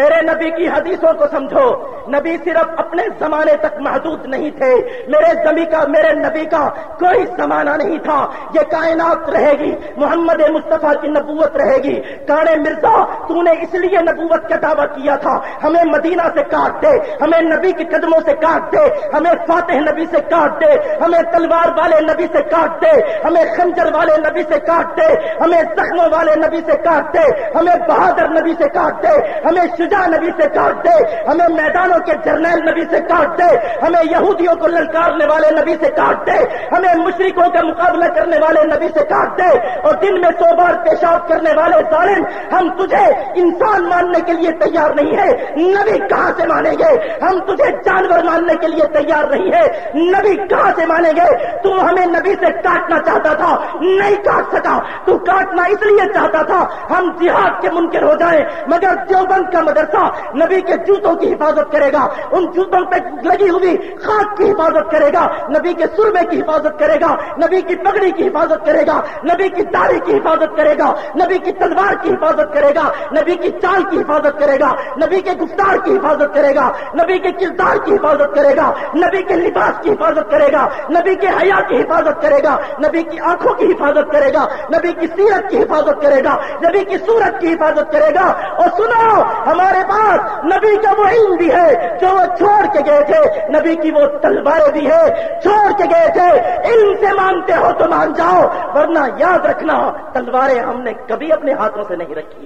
میرے نبی کی حدیثوں کو سمجھو۔ نبی صرف اپنے زمانے تک محدود نہیں تھے۔ میرے زمین کا، میرے نبی کا کوئی زمانہ نہیں تھا۔ یہ کائنات رہے گی، محمد مصطفیٰ کی نبوت رہے گی۔ کانے مرزا تو نے اس لیے نبوت کا دعویٰ کیا تھا ہمیں مدینہ سے کاٹ دے ہمیں نبی کے قدموں سے کاٹ دے ہمیں فاتح نبی سے کاٹ دے ہمیں تلوار والے نبی سے کاٹ دے ہمیں خنجر والے نبی سے کاٹ دے ہمیں زخموں والے نبی سے کاٹ دے ہمیں بہادر نبی سے کاٹ دے ہمیں شجا نبی سے کاٹ دے ہمیں میدانوں کے جرنیل نبی سے کاٹ دے ہمیں یہودیوں کو للکارنے والے نبی سے کاٹ دے ہمیں مشرقوں کا مقابلہ کرنے والے نبی سے کاٹ دے اور دن میں سو بار پیشاب کرنے والے ظالم ہم تجھے انسان ماننے کے لیے تیار نہیں ہے۔ نبی کہاں سے مانیں گے؟ ہم تجھے جانور ماننے کے لیے تیار نہیں ہے نبی کہاں سے مانیں گے؟ تو ہمیں نبی سے کاٹنا چاہتا تھا، نہیں کاٹ سکا۔ تو کاٹنا اس لیے چاہتا تھا، ہم جہاد کے منکر ہو جائیں، مگر دیوبند کا مدرسہ نبی کے جوتوں کی حفاظت کرے گا۔ ان جوتوں پہ لگی ہوئی خاک کی حفاظت کرے گا۔ نبی کے سربے کی حفاظت کرے گا۔ نبی کی پگڑی کی حفاظت کرے گا۔ نبی کی داڑھی کی حفاظت کرے گا۔ نبی کی تلوار کی حفاظت کرے گا۔ نبی کی چال کی حفاظت کرے گا، نبی کے گفتار کی حفاظت کرے گا، نبی کے کردار کی حفاظت کرے گا، نبی کے لباس کی حفاظت کرے گا، نبی کے حیا کی حفاظت کرے گا، نبی کی آنکھوں کی حفاظت کرے گا، نبی کی سیرت کی حفاظت کرے گا، نبی کی صورت کی حفاظت کرے گا۔ اور سنو، ہمارے پاس نبی کا وہ علم بھی ہے، جو وہ چھوڑ کے گئے تھے، نبی کی وہ تلواریں بھی ہے چھوڑ کے گئے تھے۔ علم سے مانتے ہو تو مان جاؤ، ورنہ یاد رکھنا، تلواریں ہم نے کبھی اپنے ہاتھوں سے نہیں رکھی۔